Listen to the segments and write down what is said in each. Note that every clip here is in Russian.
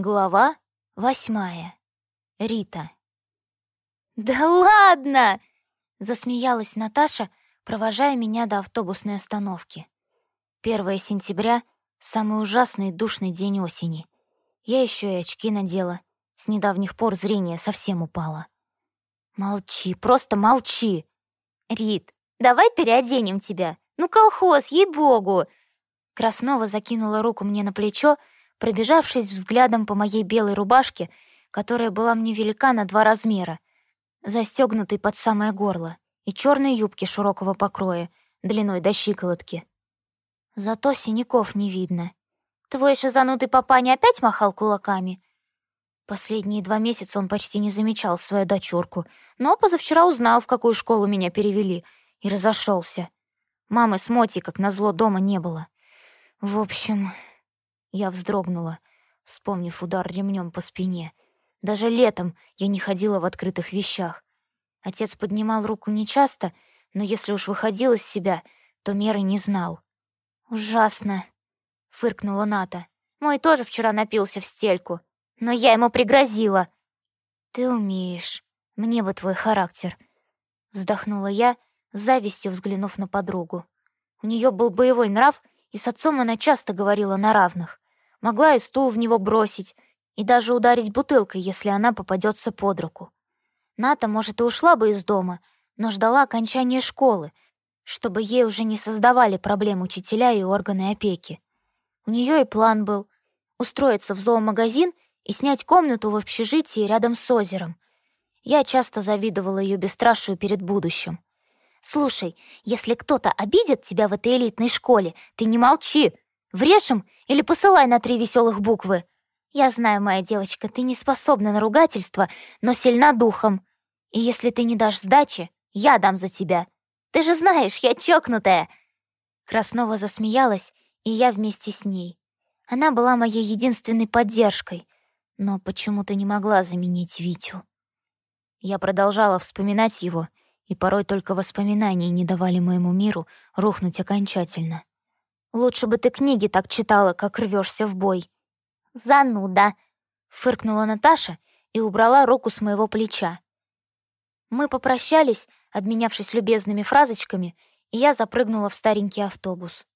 Глава восьмая. Рита. «Да ладно!» — засмеялась Наташа, провожая меня до автобусной остановки. 1 сентября — самый ужасный душный день осени. Я еще и очки надела. С недавних пор зрение совсем упало. «Молчи, просто молчи!» «Рит, давай переоденем тебя! Ну, колхоз, ей-богу!» Краснова закинула руку мне на плечо, пробежавшись взглядом по моей белой рубашке, которая была мне велика на два размера, застегнутой под самое горло, и черной юбке широкого покроя, длиной до щиколотки. Зато синяков не видно. Твой шизанутый папаня опять махал кулаками? Последние два месяца он почти не замечал свою дочурку, но позавчера узнал, в какую школу меня перевели, и разошелся. Мамы с Моти, как назло, дома не было. В общем, я вздрогнула, вспомнив удар ремнем по спине. Даже летом я не ходила в открытых вещах. Отец поднимал руку нечасто, но если уж выходил из себя, то меры не знал. «Ужасно!» — фыркнула Ната. «Мой тоже вчера напился в стельку, но я ему пригрозила». «Ты умеешь. Мне бы твой характер», — вздохнула я, завистью взглянув на подругу. У нее был боевой нрав, и с отцом она часто говорила на равных. Могла и стул в него бросить, и даже ударить бутылкой, если она попадется под руку. Ната, может, и ушла бы из дома, но ждала окончания школы, чтобы ей уже не создавали проблем учителя и органы опеки. У нее и план был — устроиться в зоомагазин и снять комнату в общежитии рядом с озером. Я часто завидовала ее бесстрашию перед будущим. «Слушай, если кто-то обидит тебя в этой элитной школе, ты не молчи. Врежь им или посылай на три веселых буквы. Я знаю, моя девочка, ты не способна на ругательство, но сильна духом. И если ты не дашь сдачи, я дам за тебя. Ты же знаешь, я чокнутая!» Краснова засмеялась, и я вместе с ней. Она была моей единственной поддержкой, но почему-то не могла заменить Витю. Я продолжала вспоминать его, и порой только воспоминания не давали моему миру рухнуть окончательно. «Лучше бы ты книги так читала, как рвешься в бой». «Зануда!» — фыркнула Наташа и убрала руку с моего плеча. Мы попрощались, обменявшись любезными фразочками, и я запрыгнула в старенький автобус.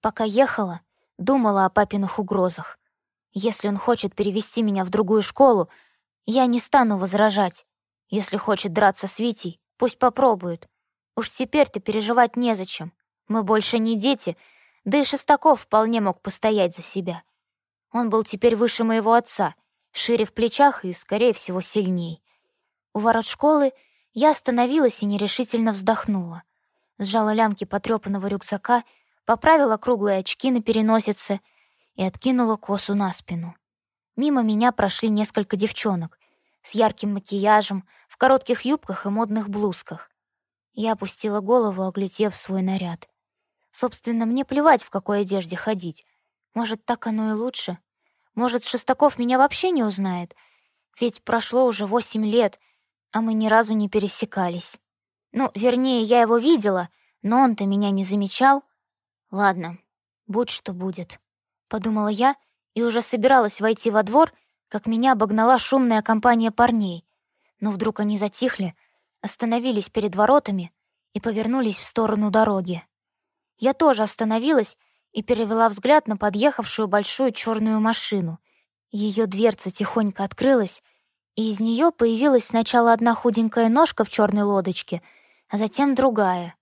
Пока ехала, думала о папиных угрозах. Если он хочет перевести меня в другую школу, я не стану возражать. Если хочет драться с Витей, пусть попробует. Уж теперь-то переживать незачем. Мы больше не дети, да и Шестаков вполне мог постоять за себя. Он был теперь выше моего отца, шире в плечах и, скорее всего, сильней. У ворот школы я остановилась и нерешительно вздохнула. Сжала лямки потрёпанного рюкзака, поправила круглые очки на переносице и откинула косу на спину. Мимо меня прошли несколько девчонок с ярким макияжем, в коротких юбках и модных блузках. Я опустила голову, оглядев свой наряд. Собственно, мне плевать, в какой одежде ходить. Может, так оно и лучше. Может, Шестаков меня вообще не узнает. Ведь прошло уже восемь лет, а мы ни разу не пересекались. Ну, вернее, я его видела, но он-то меня не замечал. Ладно, будь что будет, — подумала я и уже собиралась войти во двор, как меня обогнала шумная компания парней. Но вдруг они затихли, остановились перед воротами и повернулись в сторону дороги. Я тоже остановилась и перевела взгляд на подъехавшую большую черную машину. Ее дверца тихонько открылась, и из нее появилась сначала одна худенькая ножка в черной лодочке, а затем другая.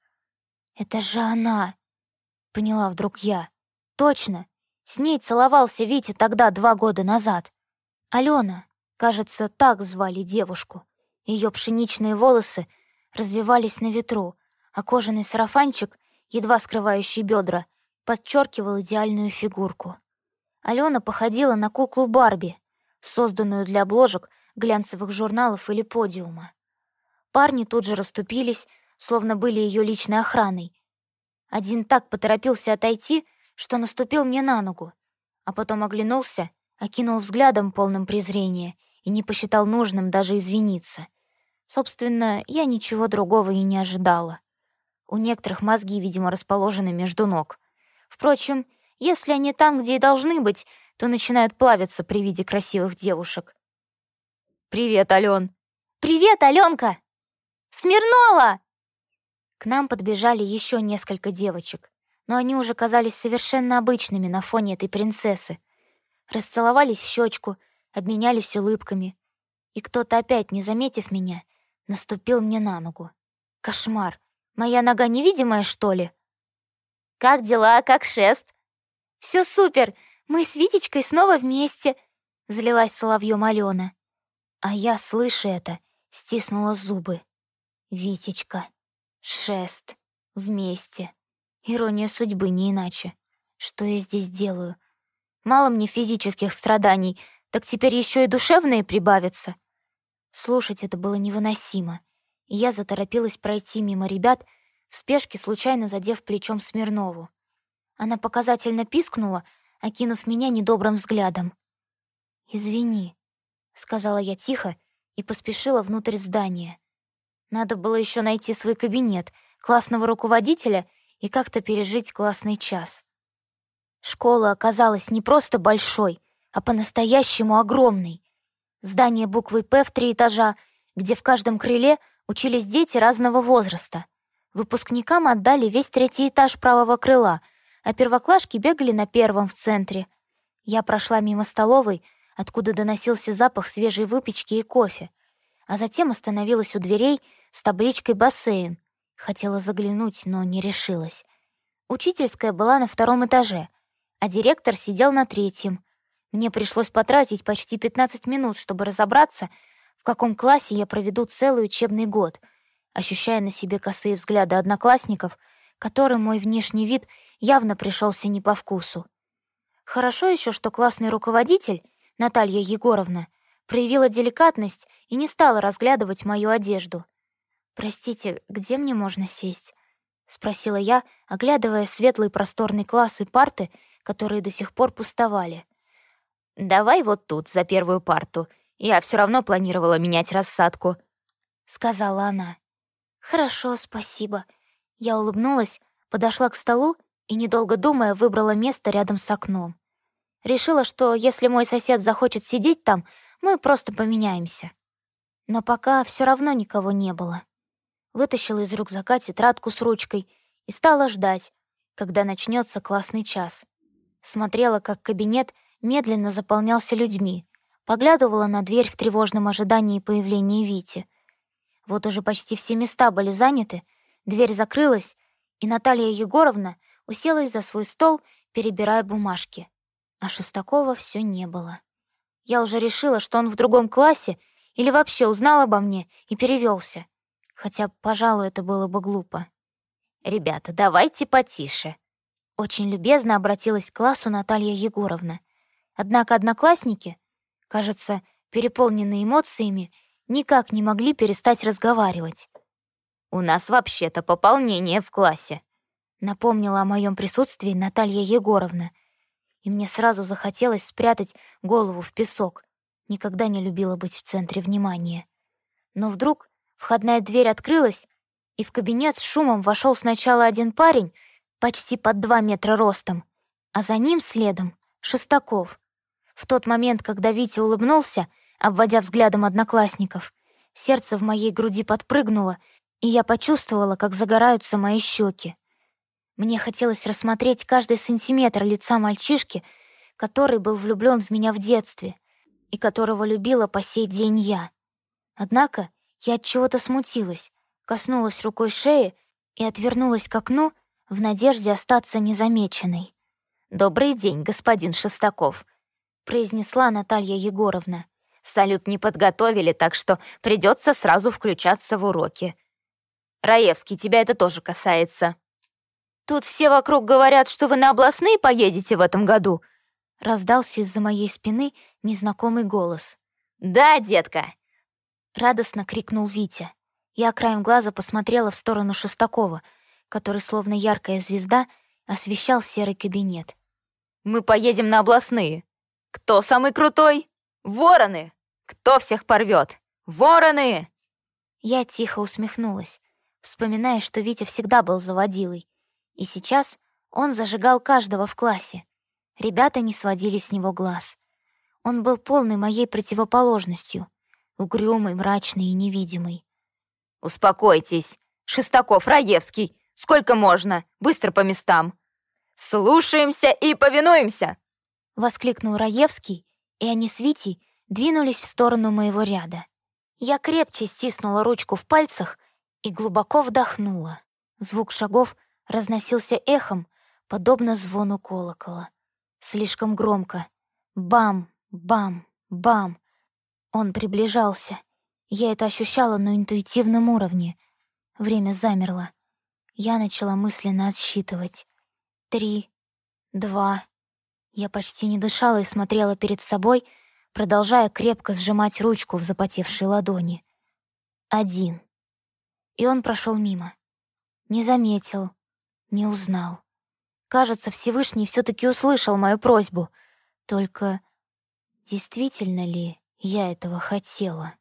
«Это же она!» — поняла вдруг я. «Точно! С ней целовался Витя тогда, два года назад. Алена, кажется, так звали девушку. Ее пшеничные волосы развивались на ветру, а кожаный сарафанчик — едва скрывающий бедра, подчеркивал идеальную фигурку. Алена походила на куклу Барби, созданную для обложек глянцевых журналов или подиума. Парни тут же расступились, словно были ее личной охраной. Один так поторопился отойти, что наступил мне на ногу, а потом оглянулся, окинул взглядом полным презрения и не посчитал нужным даже извиниться. Собственно, я ничего другого и не ожидала. У некоторых мозги, видимо, расположены между ног. Впрочем, если они там, где и должны быть, то начинают плавиться при виде красивых девушек. «Привет, Ален!» «Привет, Аленка!» «Смирнова!» К нам подбежали еще несколько девочек, но они уже казались совершенно обычными на фоне этой принцессы. Расцеловались в щечку, обменялись улыбками. И кто-то опять, не заметив меня, наступил мне на ногу. Кошмар! Моя нога невидимая, что ли? «Как дела? Как шест?» «Все супер! Мы с Витечкой снова вместе!» — злилась соловьем Алена. А я, слыша это, стиснула зубы. «Витечка, шест, вместе. Ирония судьбы, не иначе. Что я здесь делаю? Мало мне физических страданий, так теперь еще и душевные прибавятся». Слушать это было невыносимо, я заторопилась пройти мимо ребят, в спешке случайно задев плечом Смирнову. Она показательно пискнула, окинув меня недобрым взглядом. «Извини», — сказала я тихо и поспешила внутрь здания. Надо было еще найти свой кабинет, классного руководителя и как-то пережить классный час. Школа оказалась не просто большой, а по-настоящему огромной. Здание буквой «П» в три этажа, где в каждом крыле учились дети разного возраста. Выпускникам отдали весь третий этаж правого крыла, а первоклашки бегали на первом в центре. Я прошла мимо столовой, откуда доносился запах свежей выпечки и кофе, а затем остановилась у дверей с табличкой «Бассейн». Хотела заглянуть, но не решилась. Учительская была на втором этаже, а директор сидел на третьем. Мне пришлось потратить почти 15 минут, чтобы разобраться, в каком классе я проведу целый учебный год, ощущая на себе косые взгляды одноклассников, которым мой внешний вид явно пришелся не по вкусу. Хорошо еще, что классный руководитель, Наталья Егоровна, проявила деликатность и не стала разглядывать мою одежду. «Простите, где мне можно сесть?» — спросила я, оглядывая светлый просторный класс и парты, которые до сих пор пустовали. «Давай вот тут, за первую парту. Я все равно планировала менять рассадку», — сказала она. «Хорошо, спасибо». Я улыбнулась, подошла к столу и, недолго думая, выбрала место рядом с окном. Решила, что если мой сосед захочет сидеть там, мы просто поменяемся. Но пока все равно никого не было. Вытащила из рюкзака тетрадку с ручкой и стала ждать, когда начнется классный час. Смотрела, как кабинет — медленно заполнялся людьми, поглядывала на дверь в тревожном ожидании появления Вити. Вот уже почти все места были заняты, дверь закрылась, и Наталья Егоровна уселась за свой стол, перебирая бумажки. А Шестакова все не было. Я уже решила, что он в другом классе или вообще узнал обо мне и перевелся. Хотя, пожалуй, это было бы глупо. «Ребята, давайте потише», — очень любезно обратилась к классу Наталья Егоровна. Однако одноклассники, кажется, переполненные эмоциями, никак не могли перестать разговаривать. «У нас вообще-то пополнение в классе», — напомнила о моем присутствии Наталья Егоровна. И мне сразу захотелось спрятать голову в песок. Никогда не любила быть в центре внимания. Но вдруг входная дверь открылась, и в кабинет с шумом вошел сначала один парень, почти под два метра ростом, а за ним следом — Шестаков. В тот момент, когда Витя улыбнулся, обводя взглядом одноклассников, сердце в моей груди подпрыгнуло, и я почувствовала, как загораются мои щеки. Мне хотелось рассмотреть каждый сантиметр лица мальчишки, который был влюблен в меня в детстве и которого любила по сей день я. Однако я от чего-то смутилась, коснулась рукой шеи и отвернулась к окну в надежде остаться незамеченной. «Добрый день, господин Шестаков», произнесла Наталья Егоровна. «Салют не подготовили, так что придется сразу включаться в уроки. Раевский, тебя это тоже касается». «Тут все вокруг говорят, что вы на областные поедете в этом году», раздался из-за моей спины незнакомый голос. «Да, детка!» Радостно крикнул Витя. Я краем глаза посмотрела в сторону Шестакова, который, словно яркая звезда, освещал серый кабинет. «Мы поедем на областные!» Кто самый крутой? Вороны! Кто всех порвет? Вороны!» Я тихо усмехнулась, вспоминая, что Витя всегда был заводилой. И сейчас он зажигал каждого в классе. Ребята не сводили с него глаз. Он был полной моей противоположностью, угрюмый, мрачный и невидимый. «Успокойтесь! Шестаков, Раевский! Сколько можно? Быстро по местам!» «Слушаемся и повинуемся!» — воскликнул Раевский, и они с Витей двинулись в сторону моего ряда. Я крепче стиснула ручку в пальцах и глубоко вдохнула. Звук шагов разносился эхом, подобно звону колокола. Слишком громко. Бам, бам, бам. Он приближался. Я это ощущала на интуитивном уровне. Время замерло. Я начала мысленно отсчитывать. Три, два. Я почти не дышала и смотрела перед собой, продолжая крепко сжимать ручку в запотевшей ладони. Один. И он прошел мимо. Не заметил, не узнал. Кажется, Всевышний все таки услышал мою просьбу. Только действительно ли я этого хотела?